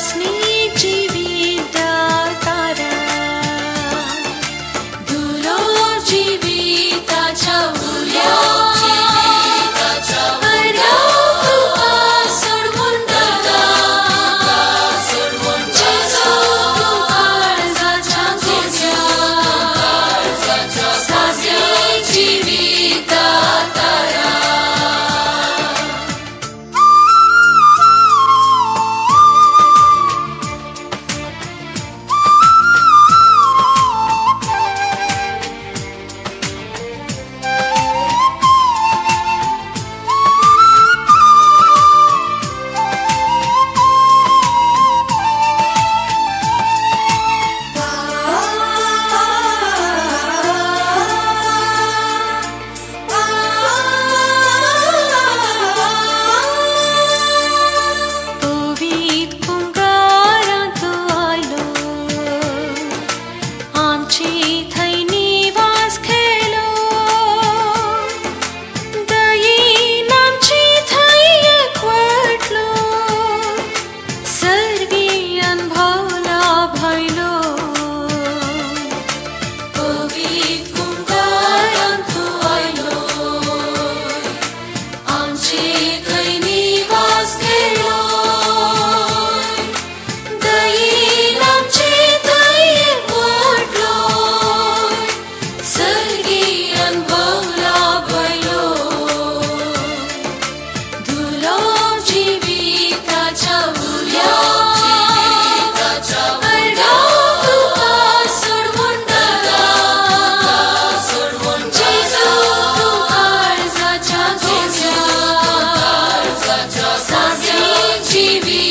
Krasný TV